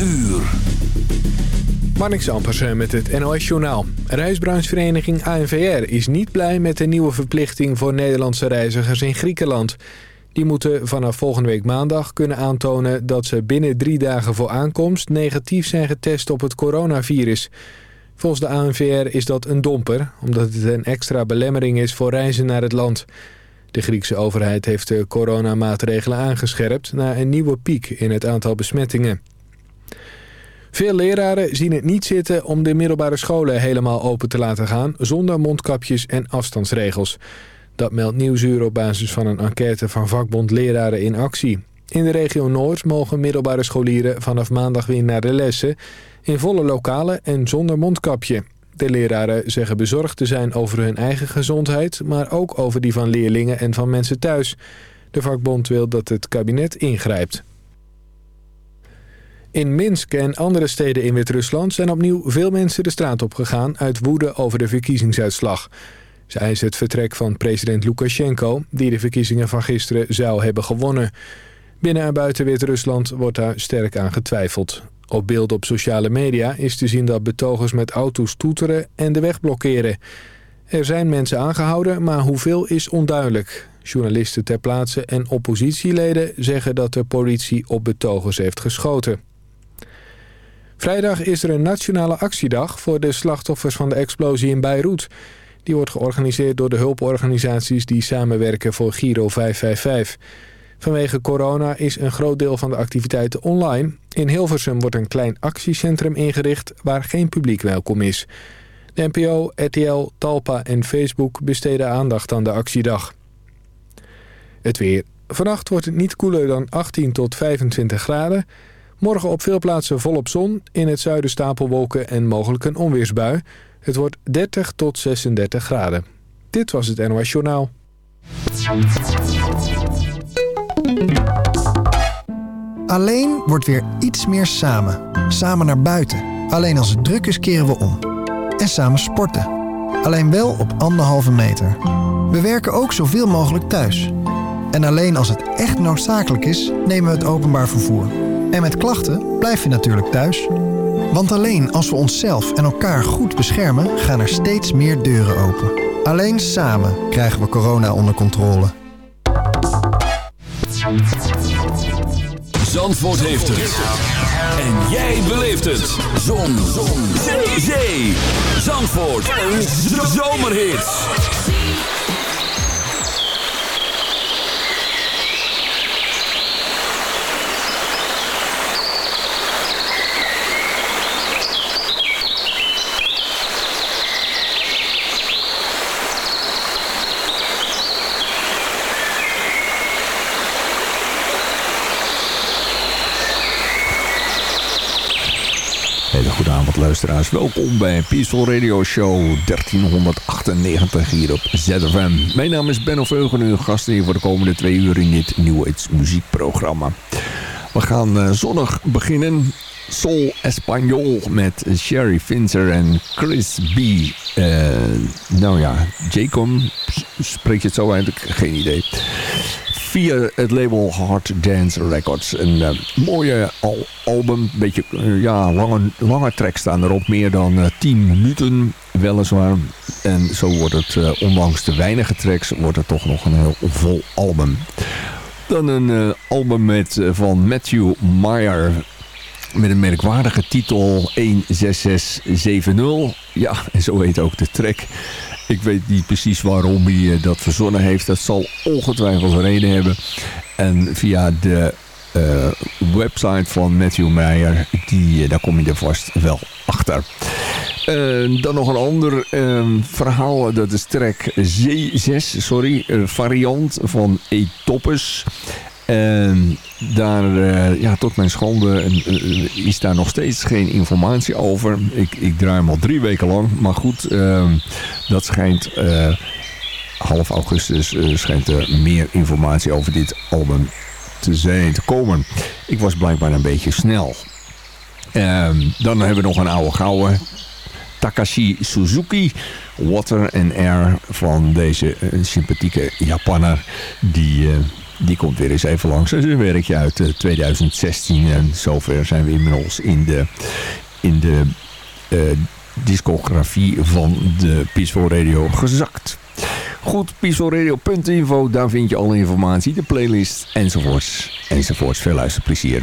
uur. Marnix Ampersen met het NOS-journaal. Reisbranchevereniging ANVR is niet blij met de nieuwe verplichting voor Nederlandse reizigers in Griekenland. Die moeten vanaf volgende week maandag kunnen aantonen dat ze binnen drie dagen voor aankomst negatief zijn getest op het coronavirus. Volgens de ANVR is dat een domper, omdat het een extra belemmering is voor reizen naar het land. De Griekse overheid heeft de coronamaatregelen aangescherpt na een nieuwe piek in het aantal besmettingen. Veel leraren zien het niet zitten om de middelbare scholen helemaal open te laten gaan... zonder mondkapjes en afstandsregels. Dat meldt Nieuwsuur op basis van een enquête van vakbond Leraren in Actie. In de regio Noord mogen middelbare scholieren vanaf maandag weer naar de lessen... in volle lokalen en zonder mondkapje. De leraren zeggen bezorgd te zijn over hun eigen gezondheid... maar ook over die van leerlingen en van mensen thuis. De vakbond wil dat het kabinet ingrijpt. In Minsk en andere steden in Wit-Rusland zijn opnieuw veel mensen de straat op gegaan uit woede over de verkiezingsuitslag. Zij is het vertrek van president Lukashenko, die de verkiezingen van gisteren zou hebben gewonnen. Binnen en buiten Wit-Rusland wordt daar sterk aan getwijfeld. Op beelden op sociale media is te zien dat betogers met auto's toeteren en de weg blokkeren. Er zijn mensen aangehouden, maar hoeveel is onduidelijk. Journalisten ter plaatse en oppositieleden zeggen dat de politie op betogers heeft geschoten. Vrijdag is er een nationale actiedag voor de slachtoffers van de explosie in Beirut. Die wordt georganiseerd door de hulporganisaties die samenwerken voor Giro 555. Vanwege corona is een groot deel van de activiteiten online. In Hilversum wordt een klein actiecentrum ingericht waar geen publiek welkom is. De NPO, RTL, Talpa en Facebook besteden aandacht aan de actiedag. Het weer. Vannacht wordt het niet koeler dan 18 tot 25 graden. Morgen op veel plaatsen volop zon. In het zuiden stapelwolken en mogelijk een onweersbui. Het wordt 30 tot 36 graden. Dit was het NOS Journaal. Alleen wordt weer iets meer samen. Samen naar buiten. Alleen als het druk is keren we om. En samen sporten. Alleen wel op anderhalve meter. We werken ook zoveel mogelijk thuis. En alleen als het echt noodzakelijk is, nemen we het openbaar vervoer. En met klachten blijf je natuurlijk thuis. Want alleen als we onszelf en elkaar goed beschermen, gaan er steeds meer deuren open. Alleen samen krijgen we corona onder controle. Zandvoort heeft het. En jij beleeft het. Zon. Zon. Zee. Zee. Zandvoort. Een zomerhit. Luisteraars. Welkom bij Peaceful Radio Show 1398 hier op ZFM. Mijn naam is Benno Veugen, uw gast hier voor de komende twee uur in dit New muziekprogramma. We gaan uh, zonnig beginnen. Soul Espanol met Sherry Finzer en Chris B. Uh, nou ja, Jacob, spreek je het zo uit? Geen idee via het label Hard Dance Records. Een uh, mooie al album, beetje uh, ja, lange, lange tracks staan erop, meer dan uh, 10 minuten weliswaar. En zo wordt het, ondanks de weinige tracks, wordt het toch nog een heel vol album. Dan een album met, van Matthew Meyer met een merkwaardige titel 16670. Ja, en zo heet ook de track. Ik weet niet precies waarom hij dat verzonnen heeft. Dat zal ongetwijfeld een reden hebben. En via de uh, website van Matthew Meyer, die, uh, daar kom je er vast wel achter. Dan nog een ander verhaal. Dat is track Z6, sorry, variant van Etoppes. En daar, uh, ja, tot mijn schande uh, is daar nog steeds geen informatie over. Ik, ik draai hem al drie weken lang. Maar goed, uh, dat schijnt half augustus schijnt er meer informatie over dit album te zijn, te komen. Ik was blijkbaar een beetje snel. Ehm, dan hebben we nog een oude gouden. Takashi Suzuki. Water and Air van deze sympathieke Japanner. Die die komt weer eens even langs. Dat een werkje uit 2016 en zover zijn we inmiddels in de, in de discografie van de Peaceful Radio gezakt. Goed, peacefulradio.info, daar vind je alle informatie, de playlist enzovoorts. Enzovoorts. Veel luisterplezier.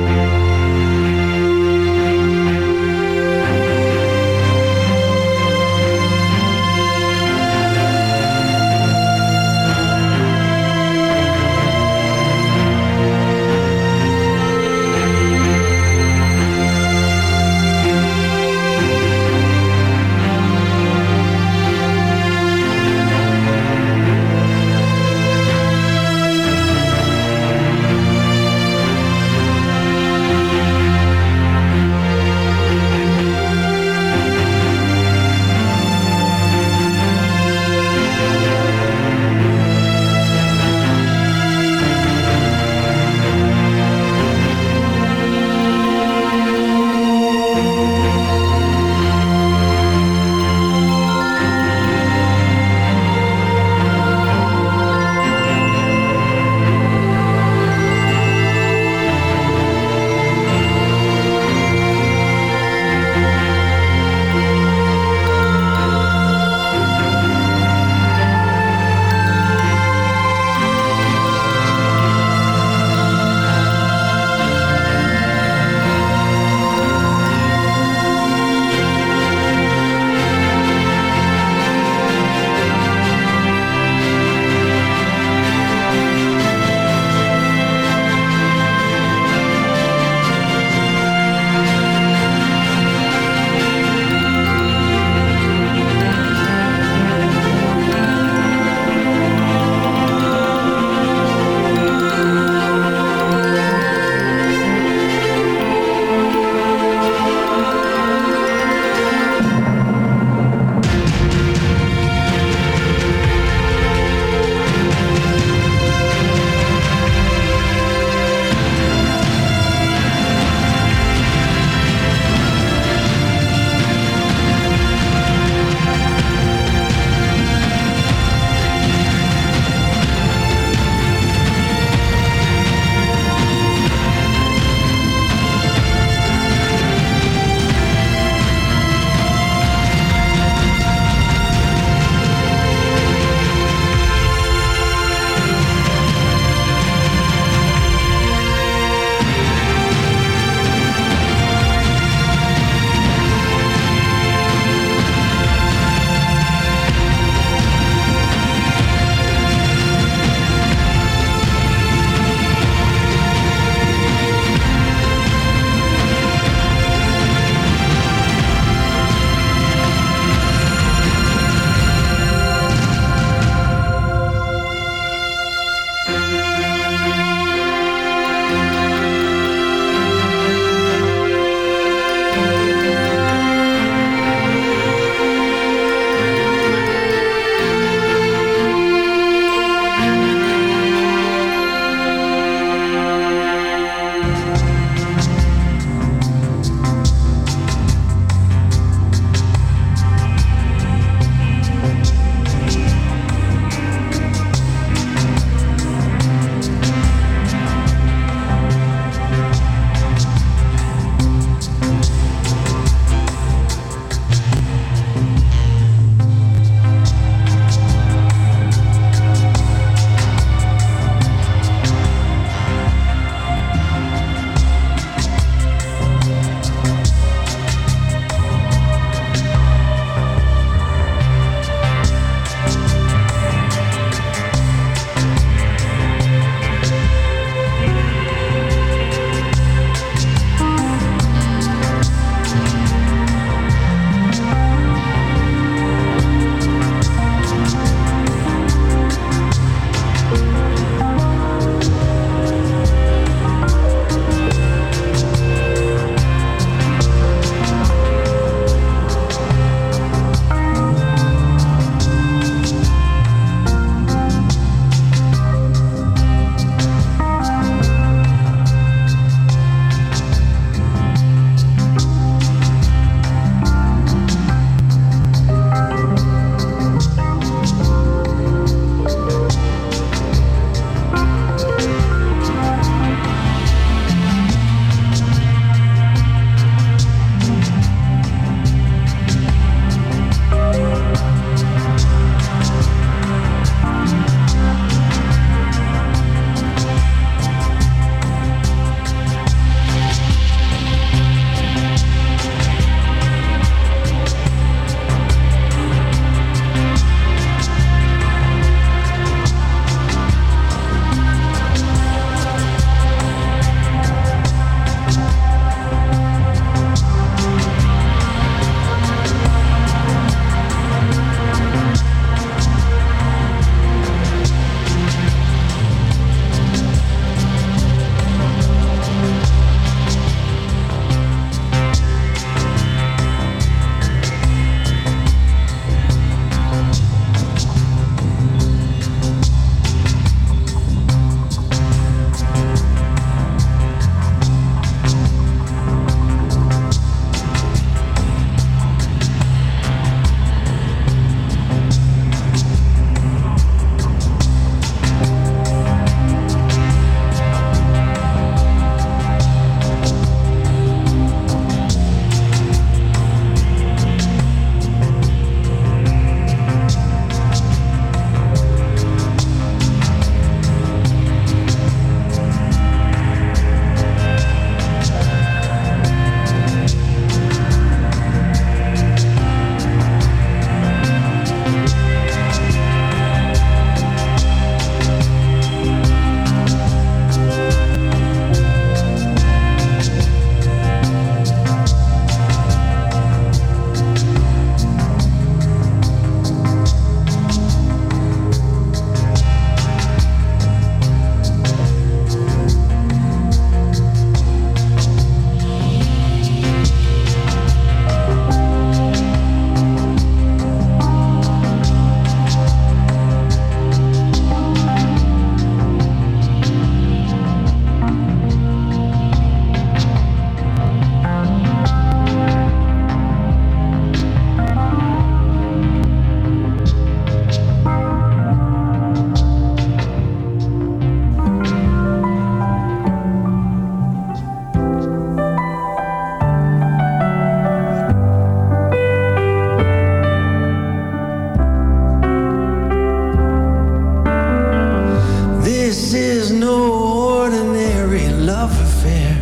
ordinary love affair.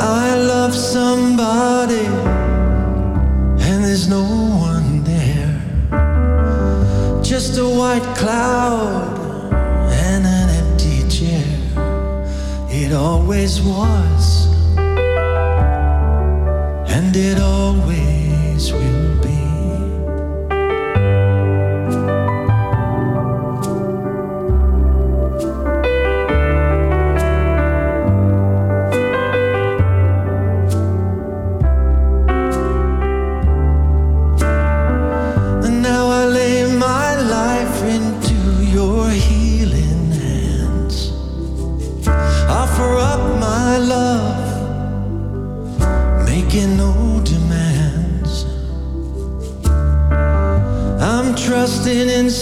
I love somebody, and there's no one there. Just a white cloud and an empty chair. It always was.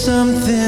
something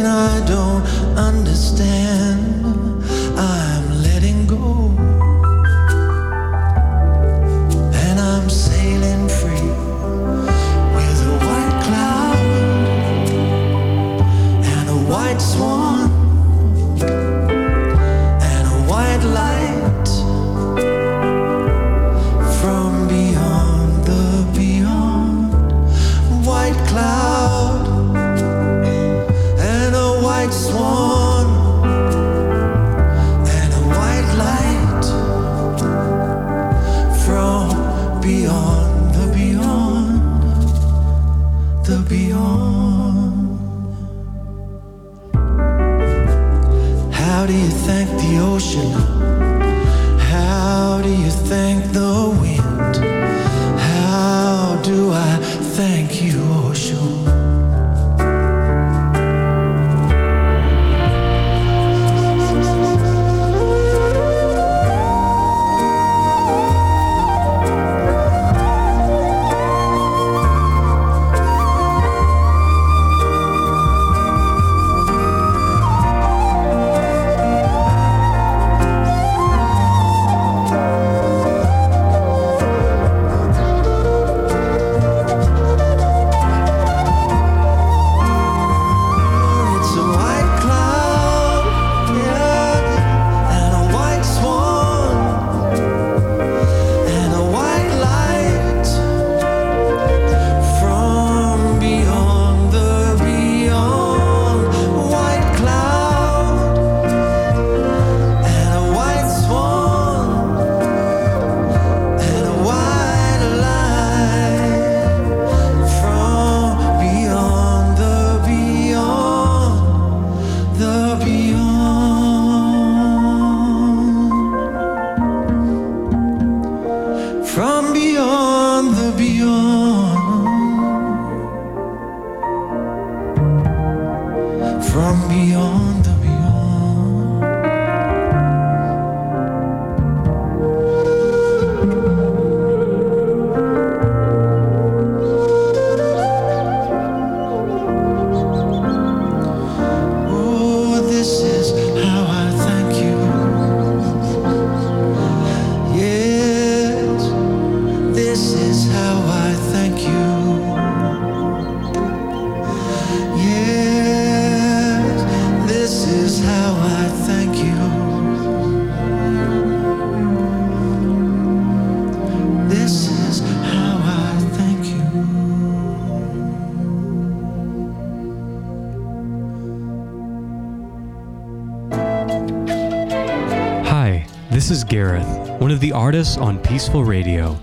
This is Gareth, one of the artists on Peaceful Radio.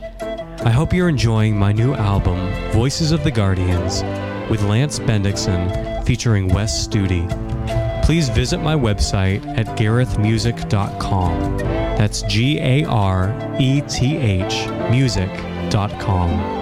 I hope you're enjoying my new album, Voices of the Guardians, with Lance Bendixson featuring Wes Studi please visit my website at garethmusic.com. That's G A R E T H music.com.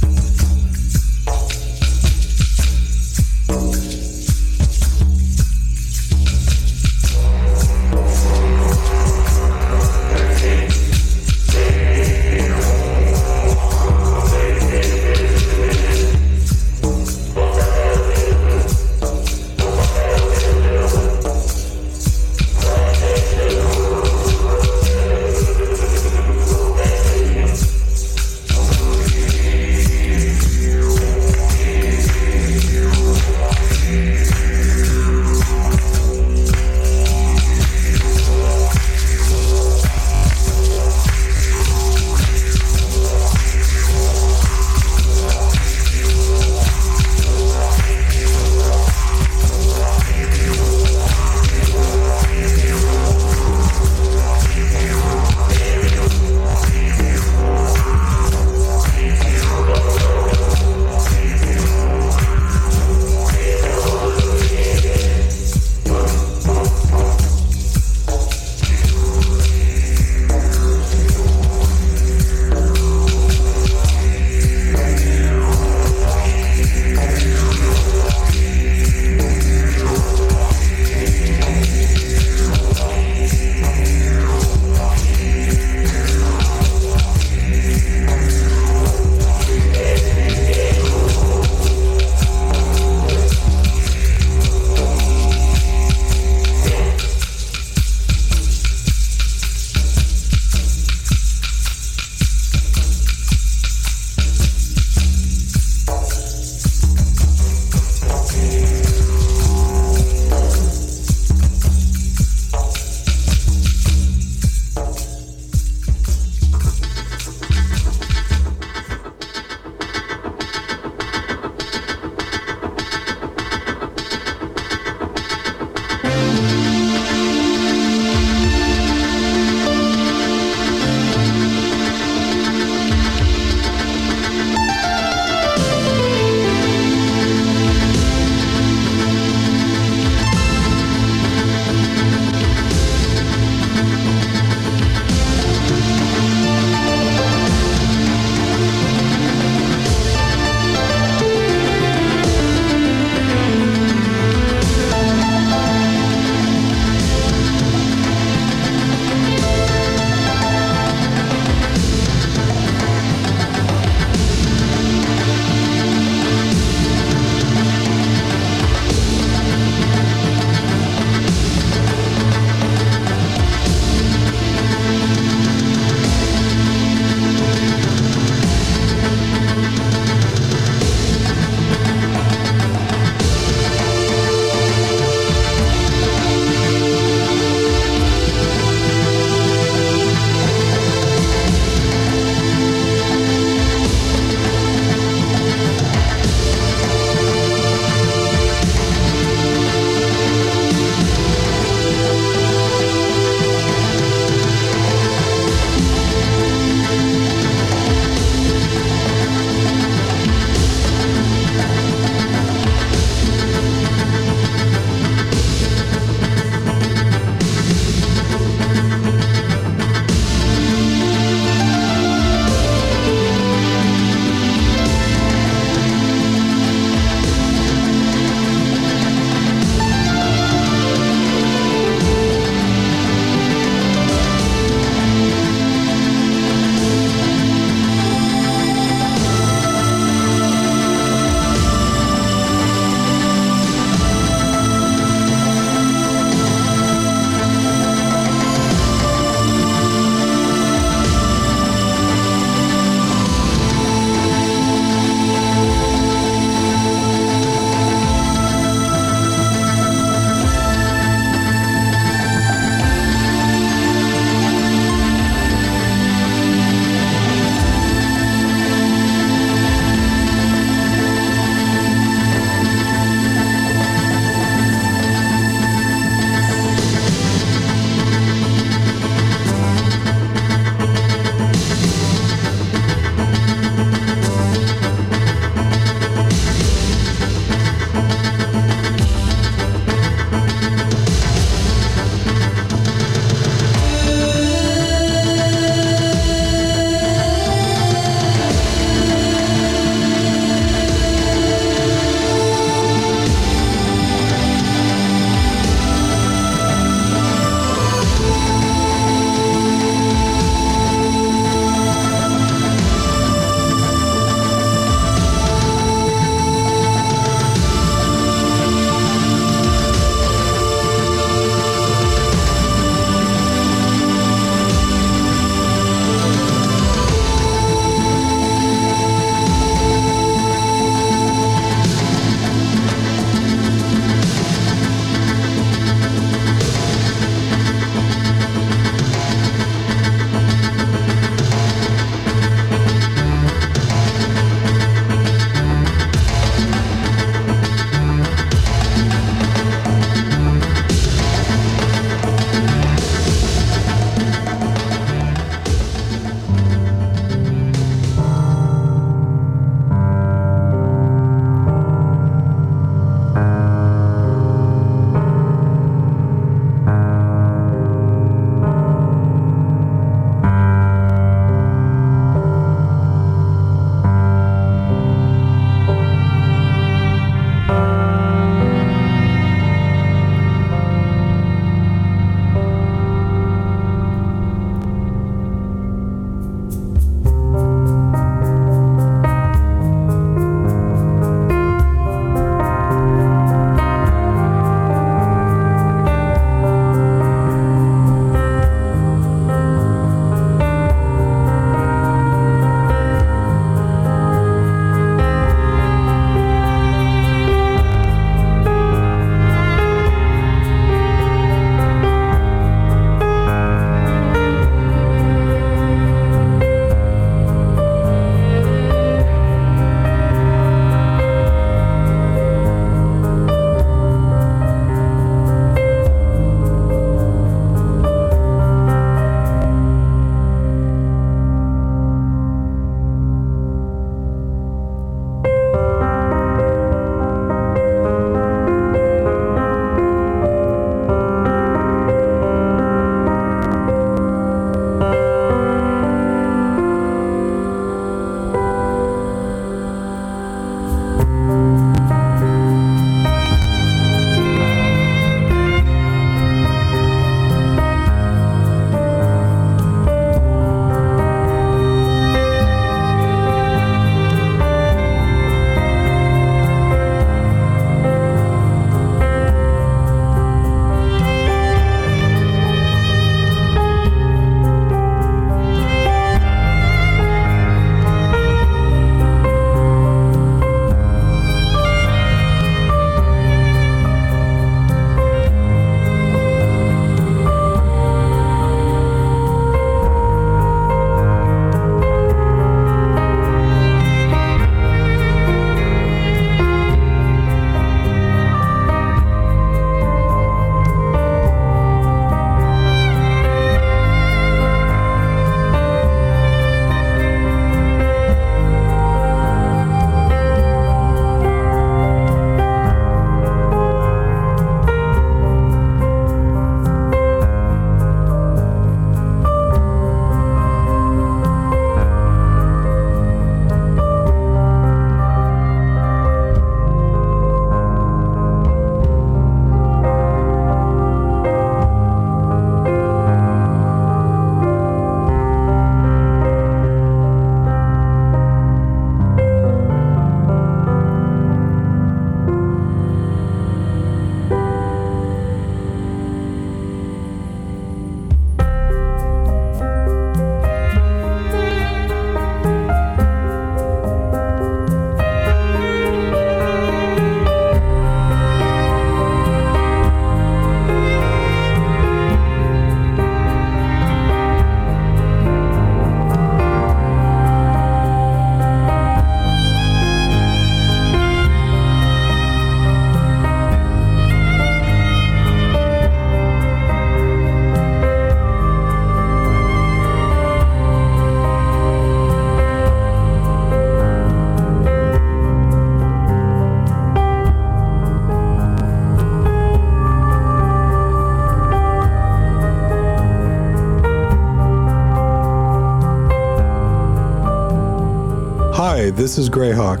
This is Greyhawk,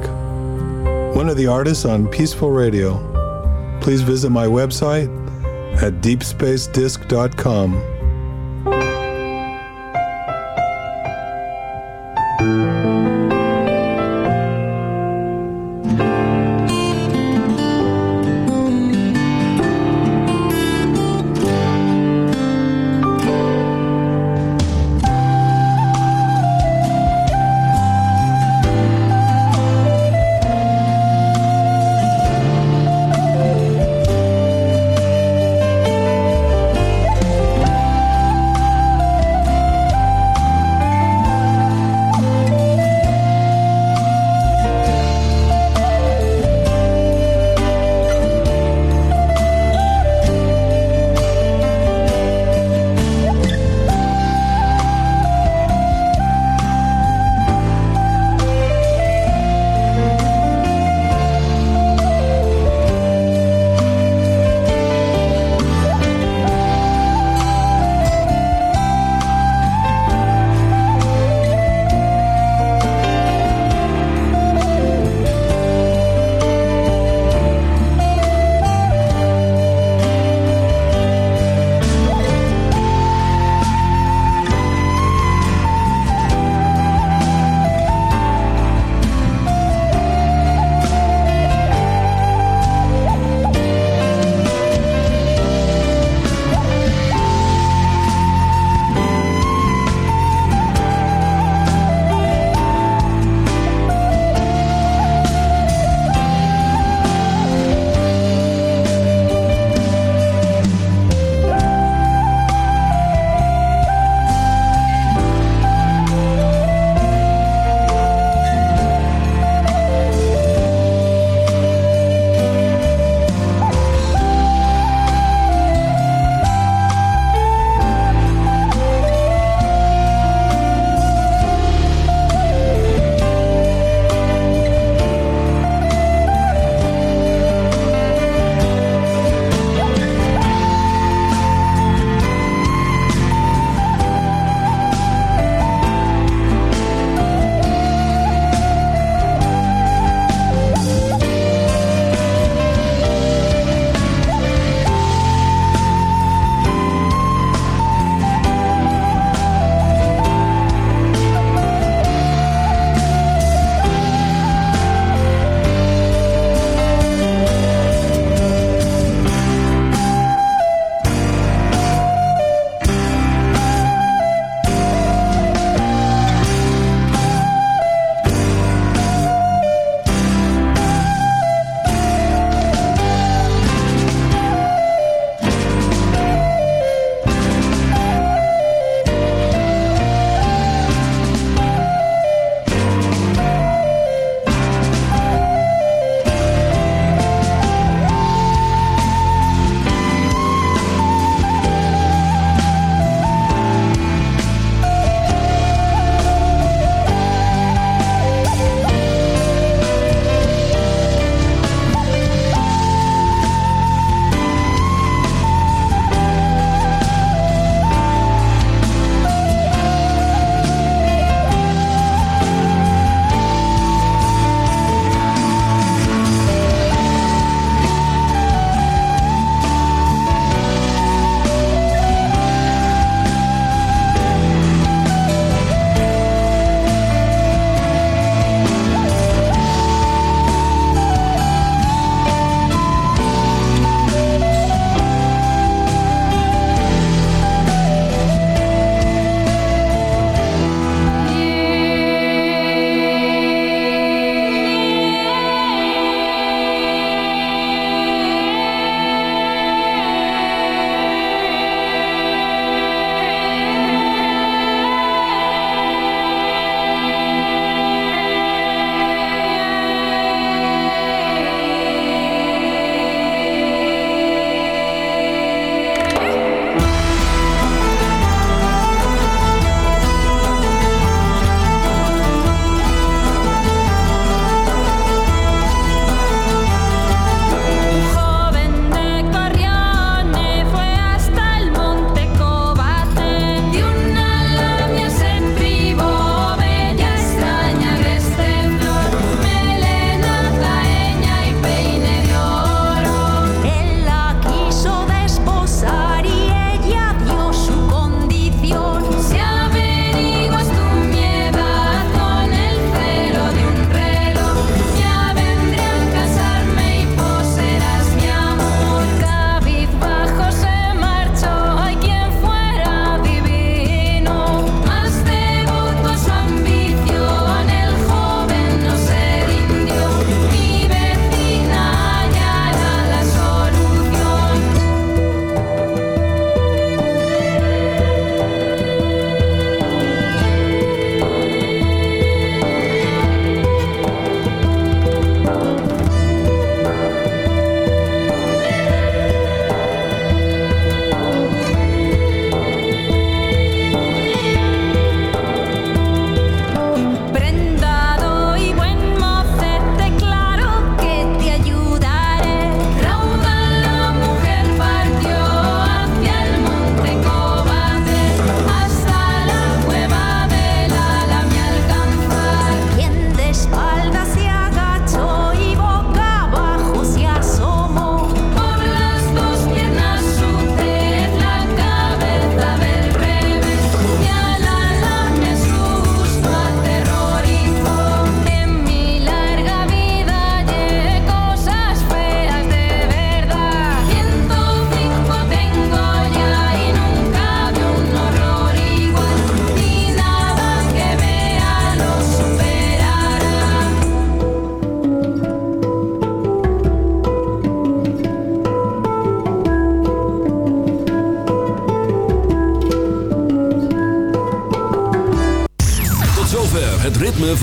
one of the artists on Peaceful Radio. Please visit my website at deepspacedisc.com.